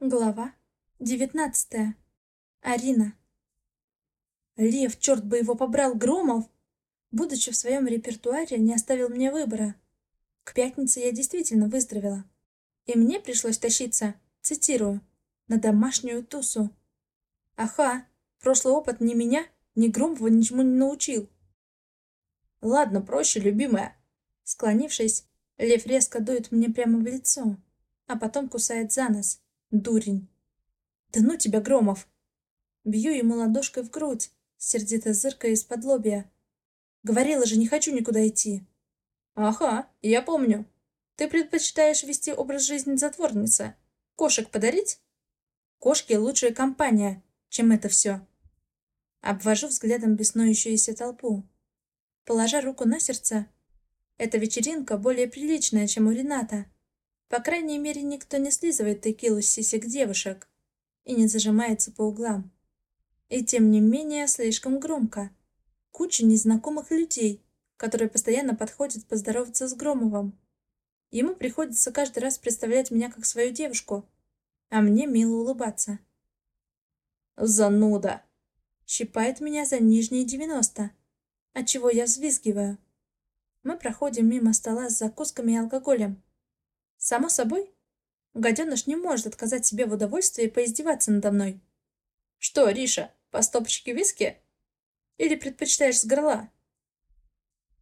Глава девятнадцатая. Арина. Лев, черт бы его побрал, Громов! Будучи в своем репертуаре, не оставил мне выбора. К пятнице я действительно выздоровела. И мне пришлось тащиться, цитирую, на домашнюю тусу. Аха, прошлый опыт ни меня, ни Громова ничему не научил. Ладно, проще, любимая. Склонившись, Лев резко дует мне прямо в лицо, а потом кусает за нос. Дурень. Да ну тебя, Громов! Бью ему ладошкой в грудь, сердито зыркая из-под лобья. Говорила же, не хочу никуда идти. Ага, я помню. Ты предпочитаешь вести образ жизни затворницы. Кошек подарить? Кошки — лучшая компания, чем это все. Обвожу взглядом беснующуюся толпу. Положа руку на сердце, эта вечеринка более приличная, чем у Рената. По крайней мере, никто не слизывает текилу с сисек девушек и не зажимается по углам. И тем не менее, слишком громко. Куча незнакомых людей, которые постоянно подходят поздороваться с Громовым. Ему приходится каждый раз представлять меня как свою девушку, а мне мило улыбаться. «Зануда!» Щипает меня за нижние девяносто, отчего я взвизгиваю. Мы проходим мимо стола с закусками и алкоголем. Само собой, гаденыш не может отказать себе в удовольствии поиздеваться надо мной. Что, Риша, по стопочке виски? Или предпочитаешь с горла?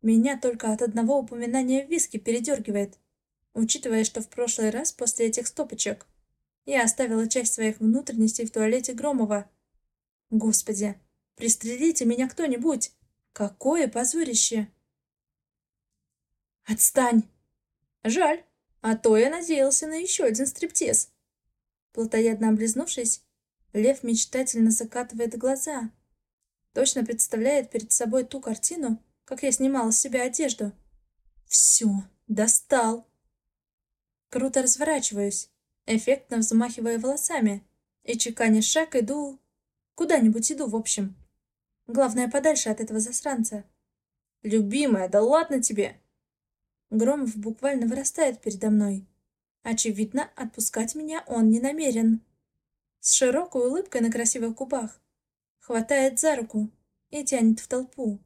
Меня только от одного упоминания виски передергивает, учитывая, что в прошлый раз после этих стопочек я оставила часть своих внутренностей в туалете Громова. Господи, пристрелите меня кто-нибудь! Какое позорище! Отстань! Жаль. А то я надеялся на еще один стриптиз. Плотоядно облизнувшись, лев мечтательно закатывает глаза. Точно представляет перед собой ту картину, как я снимала с себя одежду. Все, достал. Круто разворачиваюсь, эффектно взмахивая волосами, и чеканя шаг иду... Куда-нибудь иду, в общем. Главное, подальше от этого засранца. «Любимая, да ладно тебе!» Громов буквально вырастает передо мной. Очевидно, отпускать меня он не намерен. С широкой улыбкой на красивых губах. Хватает за руку и тянет в толпу,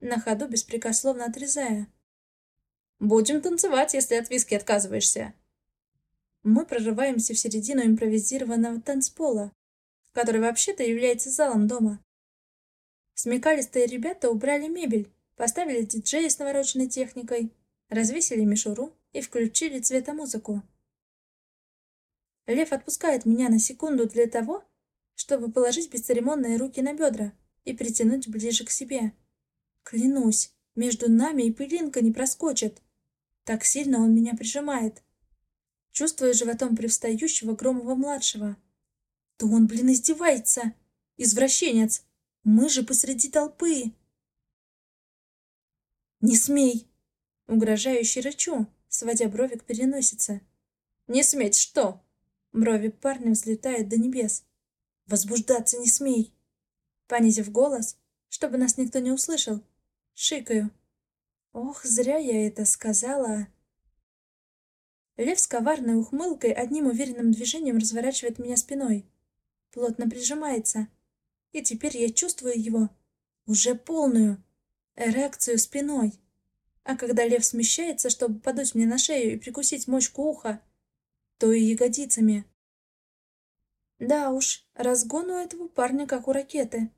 на ходу беспрекословно отрезая. «Будем танцевать, если от виски отказываешься». Мы прорываемся в середину импровизированного танцпола, который вообще-то является залом дома. Смекалистые ребята убрали мебель, поставили диджея с навороченной техникой, развесили мишуру и включили цветомузыку. Лев отпускает меня на секунду для того, чтобы положить бесцеремонные руки на бедра и притянуть ближе к себе. Клянусь, между нами и пылинка не проскочит. Так сильно он меня прижимает. Чувствую животом привстающего Громова-младшего. Да он, блин, издевается! Извращенец! Мы же посреди толпы! «Не смей!» Угрожающе рычу, сводя брови к переносице. «Не сметь что?» Брови парня взлетают до небес. «Возбуждаться не смей!» Понизив голос, чтобы нас никто не услышал, шикаю. Ох, зря я это сказала. Лев с коварной ухмылкой одним уверенным движением разворачивает меня спиной. Плотно прижимается. И теперь я чувствую его. Уже полную. Эрекцию спиной. А когда лев смещается, чтобы подуть мне на шею и прикусить мочку уха, то и ягодицами. Да уж, разгон у этого парня как у ракеты.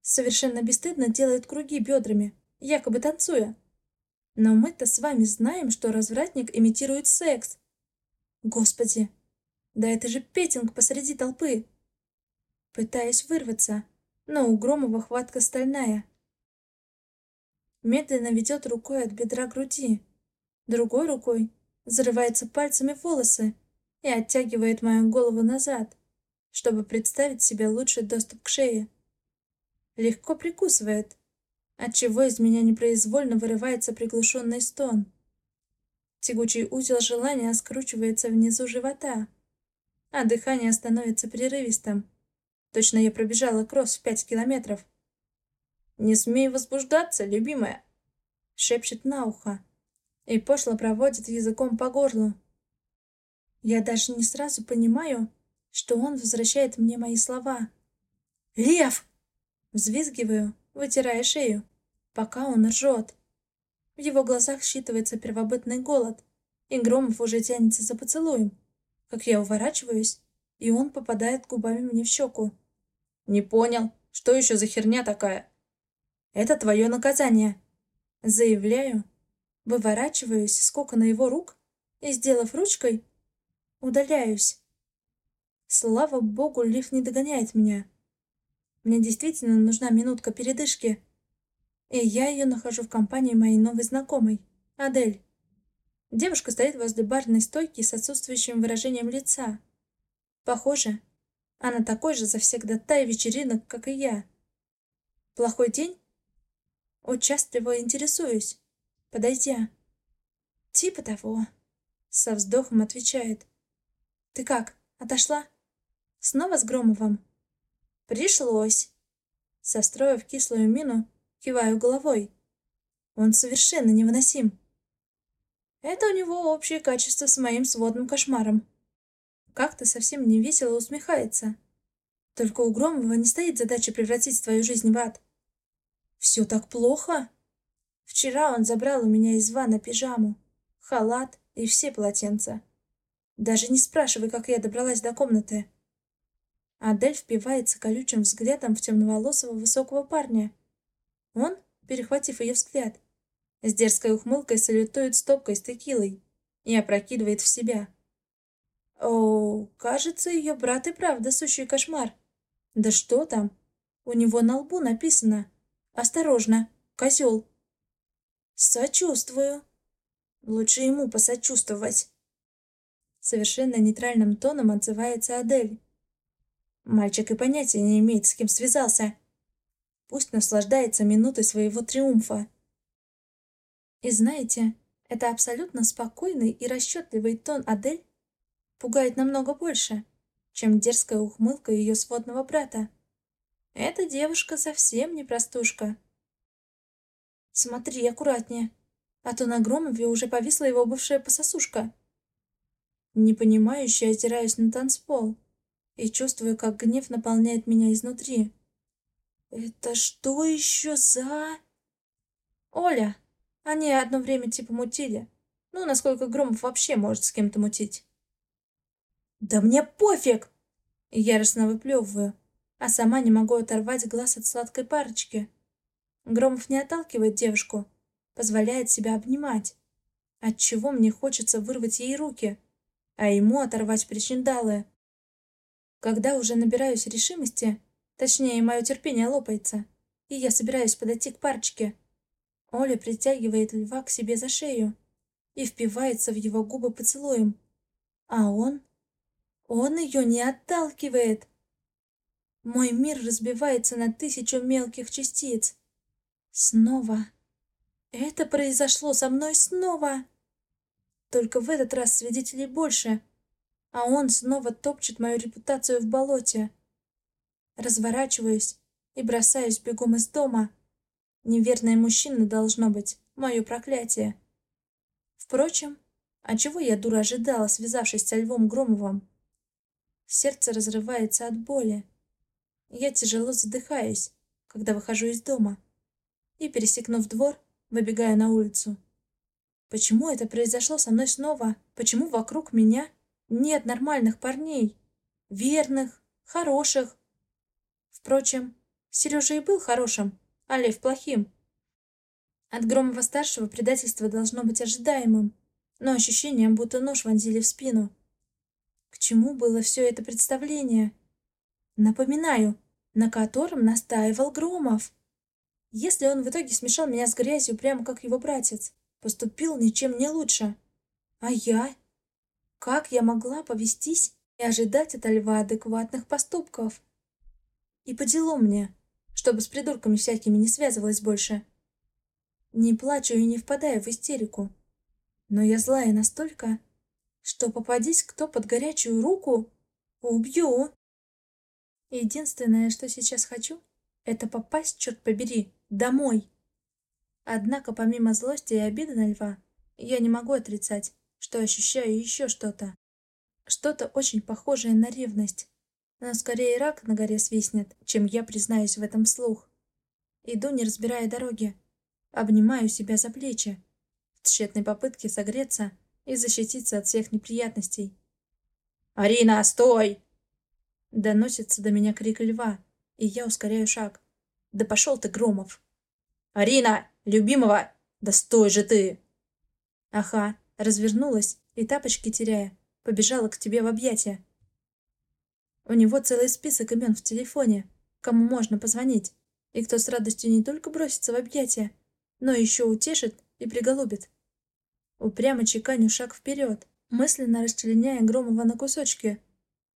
Совершенно бесстыдно делает круги бедрами, якобы танцуя. Но мы-то с вами знаем, что развратник имитирует секс. Господи, да это же петинг посреди толпы. Пытаюсь вырваться, но у Громова хватка стальная медленно ведет рукой от бедра груди. Другой рукой зарывается пальцами в волосы и оттягивает мою голову назад, чтобы представить себе лучший доступ к шее. Легко прикусывает, отчего из меня непроизвольно вырывается приглушенный стон. Тягучий узел желания скручивается внизу живота, а дыхание становится прерывистым. Точно я пробежала кросс в пять километров. «Не смей возбуждаться, любимая!» — шепчет на ухо и пошло проводит языком по горлу. Я даже не сразу понимаю, что он возвращает мне мои слова. «Лев!» Взвизгиваю, вытирая шею, пока он ржет. В его глазах считывается первобытный голод, и Громов уже тянется за поцелуем, как я уворачиваюсь, и он попадает губами мне в щеку. «Не понял, что еще за херня такая?» «Это твое наказание!» Заявляю, выворачиваюсь с на его рук и, сделав ручкой, удаляюсь. Слава богу, лифт не догоняет меня. Мне действительно нужна минутка передышки, и я ее нахожу в компании моей новой знакомой, Адель. Девушка стоит возле барной стойки с отсутствующим выражением лица. Похоже, она такой же завсегдатай вечеринок, как и я. Плохой день? Участливо интересуюсь, подойдя. Типа того. Со вздохом отвечает. Ты как, отошла? Снова с Громовым? Пришлось. Состроив кислую мину, киваю головой. Он совершенно невыносим. Это у него общее качество с моим сводным кошмаром. Как-то совсем не весело усмехается. Только у Громова не стоит задача превратить свою жизнь в ад. Все так плохо? Вчера он забрал у меня из ванна пижаму, халат и все полотенца. Даже не спрашивай, как я добралась до комнаты. Адель впивается колючим взглядом в темноволосого высокого парня. Он, перехватив ее взгляд, с дерзкой ухмылкой салютует стопкой с текилой и опрокидывает в себя. О, кажется, ее брат и правда сущий кошмар. Да что там? У него на лбу написано «Осторожно, козел». Сочувствую. Лучше ему посочувствовать. Совершенно нейтральным тоном отзывается Адель. Мальчик и понятия не имеет, с кем связался. Пусть наслаждается минутой своего триумфа. И знаете, это абсолютно спокойный и расчетливый тон Адель пугает намного больше, чем дерзкая ухмылка ее сводного брата. Эта девушка совсем не простушка. Смотри аккуратнее, а то на Громове уже повисла его бывшая пососушка. Непонимающе озираюсь на танцпол и чувствую, как гнев наполняет меня изнутри. «Это что еще за...» «Оля!» Они одно время типа мутили. Ну, насколько Громов вообще может с кем-то мутить. «Да мне пофиг!» Яростно выплевываю, а сама не могу оторвать глаз от сладкой парочки. Громов не отталкивает девушку, позволяет себя обнимать. Отчего мне хочется вырвать ей руки, а ему оторвать причиндалы. Когда уже набираюсь решимости, точнее, мое терпение лопается, и я собираюсь подойти к парочке, Оля притягивает льва к себе за шею и впивается в его губы поцелуем. А он? Он ее не отталкивает. Мой мир разбивается на тысячу мелких частиц. Снова. Это произошло со мной снова. Только в этот раз свидетелей больше — а он снова топчет мою репутацию в болоте. Разворачиваюсь и бросаюсь бегом из дома. Неверный мужчина должно быть мое проклятие. Впрочем, а чего я, дура, ожидала, связавшись со Львом Громовым? Сердце разрывается от боли. Я тяжело задыхаюсь, когда выхожу из дома. И, пересекнув двор, выбегаю на улицу. Почему это произошло со мной снова? Почему вокруг меня нет нормальных парней. Верных, хороших. Впрочем, Сережа и был хорошим, а Лев плохим. От Громова-старшего предательство должно быть ожидаемым, но ощущением, будто нож вонзили в спину. К чему было все это представление? Напоминаю, на котором настаивал Громов. Если он в итоге смешал меня с грязью, прямо как его братец, поступил ничем не лучше. А я? Как я могла повестись и ожидать от льва адекватных поступков? И по делу мне, чтобы с придурками всякими не связывалась больше. Не плачу и не впадаю в истерику. Но я злая настолько, что попадись кто под горячую руку, убью. Единственное, что сейчас хочу, это попасть, черт побери, домой. Однако помимо злости и обиды на льва, я не могу отрицать, что ощущаю еще что-то. Что-то очень похожее на ревность. но скорее рак на горе свистнет, чем я признаюсь в этом вслух. Иду, не разбирая дороги. Обнимаю себя за плечи, в тщетной попытке согреться и защититься от всех неприятностей. «Арина, стой!» Доносится до меня крик льва, и я ускоряю шаг. «Да пошел ты, Громов!» «Арина! Любимого! Да стой же ты!» Ага, развернулась и тапочки теряя, побежала к тебе в объятия. У него целый список имен в телефоне, кому можно позвонить, и кто с радостью не только бросится в объятия, но еще утешит и приголубит. Упрямо чеканю шаг вперед, мысленно расчленяя Громова на кусочки.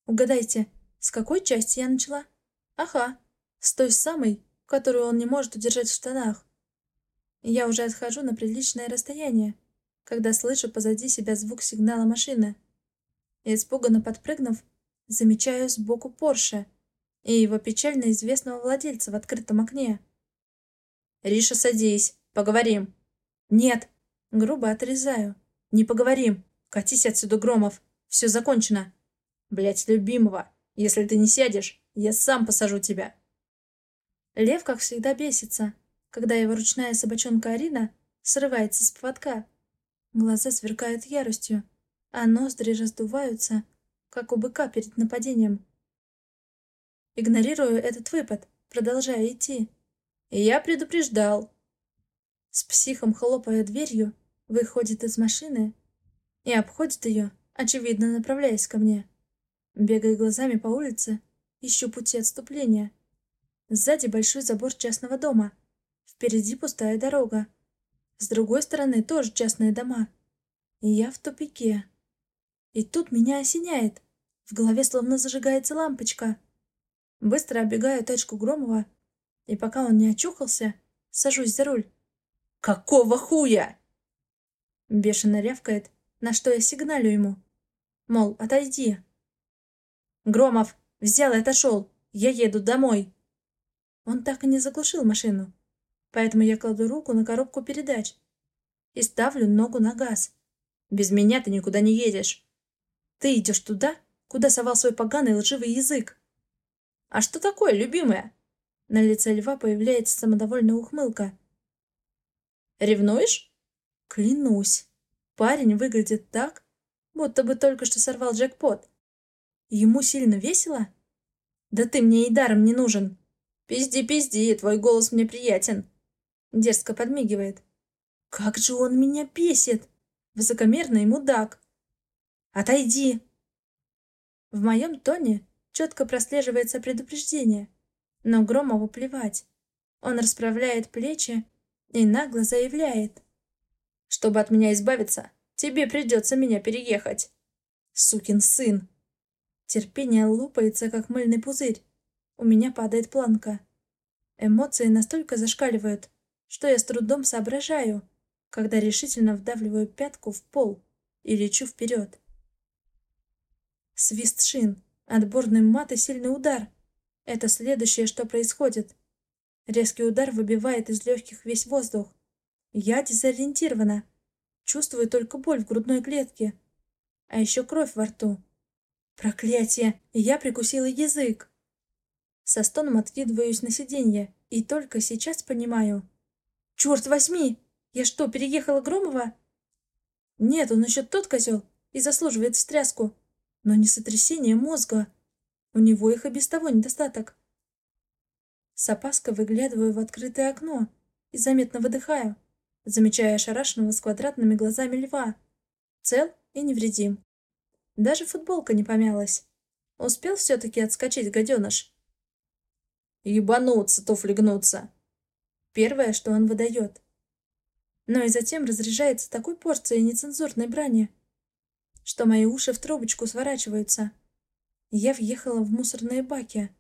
Угадайте, с какой части я начала? Ага, с той самой, которую он не может удержать в штанах. Я уже отхожу на приличное расстояние, когда слышу позади себя звук сигнала машины. Испуганно подпрыгнув, замечаю сбоку Порше и его печально известного владельца в открытом окне. «Риша, садись, поговорим». «Нет!» Грубо отрезаю. «Не поговорим. Катись отсюда, Громов. Все закончено. Блять, любимого, если ты не сядешь, я сам посажу тебя». Лев, как всегда, бесится, когда его ручная собачонка Арина срывается с поводка. Глаза сверкают яростью, а ноздри раздуваются, как у быка перед нападением. Игнорирую этот выпад, продолжая идти. Я предупреждал. С психом хлопая дверью, выходит из машины и обходит ее, очевидно направляясь ко мне. Бегая глазами по улице, ищу пути отступления. Сзади большой забор частного дома. Впереди пустая дорога. С другой стороны тоже частные дома. И я в тупике. И тут меня осеняет. В голове словно зажигается лампочка. Быстро оббегаю тачку Громова, и пока он не очухался, сажусь за руль. «Какого хуя?» Бешено рявкает, на что я сигналю ему. Мол, отойди. «Громов, взял и отошел. Я еду домой». Он так и не заглушил машину, поэтому я кладу руку на коробку передач и ставлю ногу на газ. «Без меня ты никуда не едешь». Ты идешь туда, куда совал свой поганый лживый язык. А что такое, любимая? На лице льва появляется самодовольная ухмылка. Ревнуешь? Клянусь. Парень выглядит так, будто бы только что сорвал джекпот. Ему сильно весело? Да ты мне и даром не нужен. Пизди, пизди, твой голос мне приятен. Дерзко подмигивает. Как же он меня бесит! Высокомерный мудак. Отойди!» В моем тоне четко прослеживается предупреждение, но Громову плевать. Он расправляет плечи и нагло заявляет. «Чтобы от меня избавиться, тебе придется меня переехать. Сукин сын!» Терпение лопается, как мыльный пузырь. У меня падает планка. Эмоции настолько зашкаливают, что я с трудом соображаю, когда решительно вдавливаю пятку в пол и лечу вперед. Свист шин, отборный мат и сильный удар. Это следующее, что происходит. Резкий удар выбивает из легких весь воздух. Я дезориентирована. Чувствую только боль в грудной клетке. А еще кровь во рту. Проклятие! Я прикусила язык. Со стоном откидываюсь на сиденье и только сейчас понимаю. Черт возьми! Я что, переехала Громова? Нет, он еще тот козел и заслуживает встряску но не сотрясение мозга. У него их и без того недостаток. С опаской выглядываю в открытое окно и заметно выдыхаю, замечая ошарашенного с квадратными глазами льва. Цел и невредим. Даже футболка не помялась. Успел все-таки отскочить гаденыш. Ебануться, туфли. Первое, что он выдает. Но и затем разряжается такой порцией нецензурной брани, что мои уши в трубочку сворачиваются. Я въехала в мусорные баки.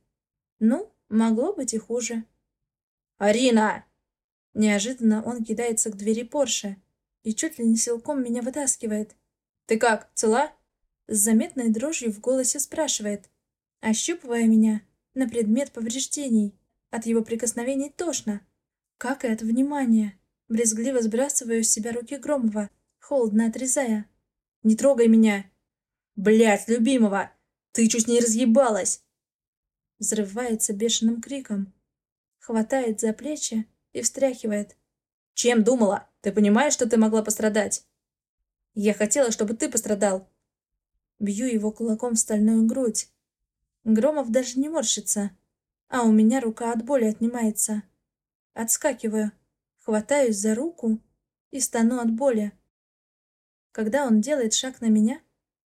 Ну, могло быть и хуже. «Арина!» Неожиданно он кидается к двери Порше и чуть ли не силком меня вытаскивает. «Ты как, цела?» С заметной дрожью в голосе спрашивает, ощупывая меня на предмет повреждений. От его прикосновений тошно, как и от внимания. Брезгливо сбрасываю с себя руки Громова, холодно отрезая. Не трогай меня. Блять, любимого, ты чуть не разъебалась. взрывается бешеным криком, хватает за плечи и встряхивает. «Чем думала? Ты понимаешь, что ты могла пострадать?» «Я хотела, чтобы ты пострадал!» Бью его кулаком в стальную грудь. Громов даже не морщится, а у меня рука от боли отнимается. Отскакиваю, хватаюсь за руку и стану от боли. Когда он делает шаг на меня,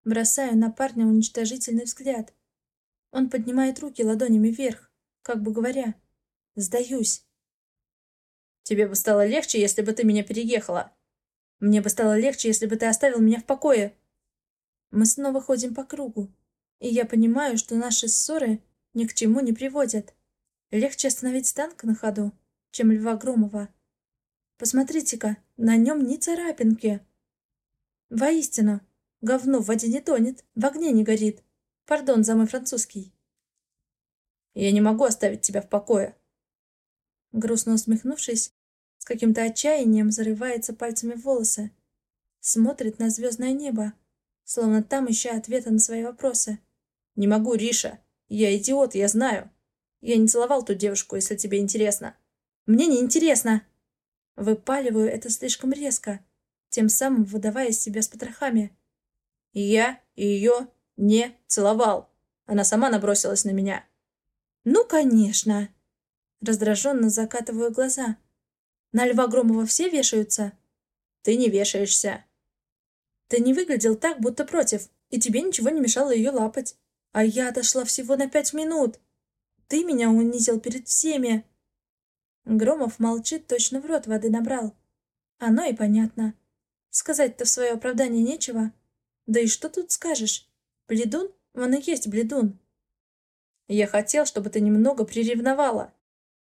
бросаю на парня уничтожительный взгляд. Он поднимает руки ладонями вверх, как бы говоря «Сдаюсь». «Тебе бы стало легче, если бы ты меня переехала. Мне бы стало легче, если бы ты оставил меня в покое». Мы снова ходим по кругу, и я понимаю, что наши ссоры ни к чему не приводят. Легче остановить танк на ходу, чем Льва Громова. Посмотрите-ка, на нем ни царапинки. Воистину, говно в воде не тонет, в огне не горит. Пардон за мой французский. Я не могу оставить тебя в покое. Грустно усмехнувшись, с каким-то отчаянием зарывается пальцами волосы. Смотрит на звездное небо, словно там ища ответы на свои вопросы. «Не могу, Риша. Я идиот, я знаю. Я не целовал ту девушку, если тебе интересно». «Мне не интересно!» Выпаливаю это слишком резко, тем самым выдавая себя с потрохами. Я ее не целовал. Она сама набросилась на меня. «Ну, конечно!» Раздраженно закатываю глаза. «На Льва Громова все вешаются?» «Ты не вешаешься!» «Ты не выглядел так, будто против, и тебе ничего не мешало ее лапать. А я отошла всего на пять минут. Ты меня унизил перед всеми!» Громов молчит, точно в рот воды набрал. Оно и понятно. Сказать-то в свое оправдание нечего. Да и что тут скажешь? Бледун? Он и есть бледун. Я хотел, чтобы ты немного приревновала.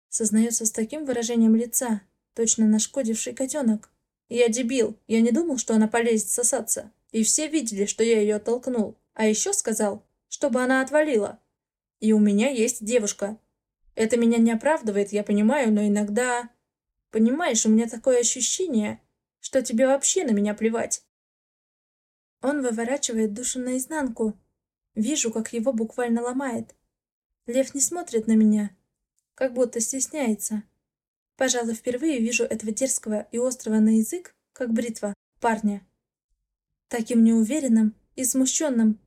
Сознается с таким выражением лица, точно нашкодивший котенок. Я дебил, я не думал, что она полезет сосаться. И все видели, что я ее оттолкнул. А еще сказал, чтобы она отвалила. И у меня есть девушка. Это меня не оправдывает, я понимаю, но иногда... Понимаешь, у меня такое ощущение, что тебе вообще на меня плевать. Он выворачивает душу наизнанку. Вижу, как его буквально ломает. Лев не смотрит на меня, как будто стесняется. Пожалуй, впервые вижу этого дерзкого и острого на язык, как бритва, парня. Таким неуверенным и смущенным.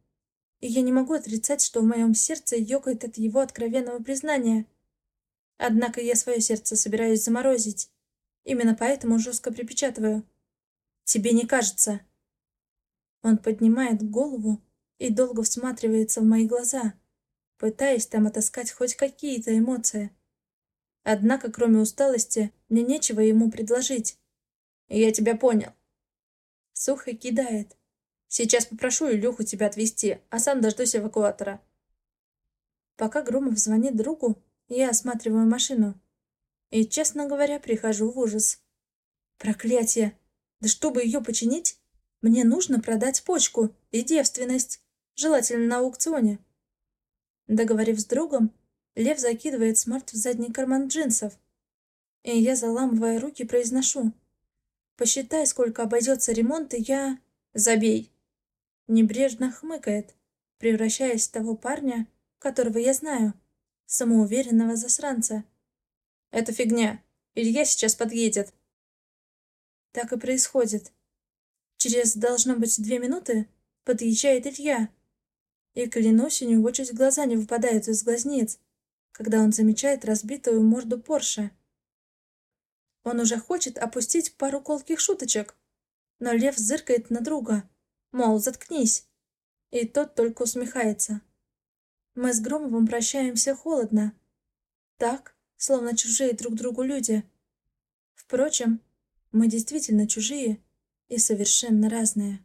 И я не могу отрицать, что в моем сердце ёкает от его откровенного признания. Однако я свое сердце собираюсь заморозить. Именно поэтому жестко припечатываю. Тебе не кажется. Он поднимает голову и долго всматривается в мои глаза, пытаясь там отыскать хоть какие-то эмоции. Однако, кроме усталости, мне нечего ему предложить. Я тебя понял. Сухо кидает. Сейчас попрошу Илюху тебя отвезти, а сам дождусь эвакуатора. Пока Громов звонит другу, я осматриваю машину. И, честно говоря, прихожу в ужас. Проклятие! Да чтобы ее починить, мне нужно продать почку и девственность, желательно на аукционе. Договорив с другом, Лев закидывает смарт в задний карман джинсов. И я, заламывая руки, произношу. «Посчитай, сколько обойдется ремонт, и я...» «Забей!» Небрежно хмыкает, превращаясь в того парня, которого я знаю, самоуверенного засранца. «Это фигня. Илья сейчас подъедет». Так и происходит. Через, должно быть, две минуты подъезжает Илья. И, клянусь, у него чуть глаза не выпадают из глазниц, когда он замечает разбитую морду Порше. Он уже хочет опустить пару колких шуточек, но Лев зыркает на друга, мол, заткнись. И тот только усмехается. Мы с Громовым прощаемся холодно. Так, словно чужие друг другу люди. Впрочем, мы действительно чужие и совершенно разные.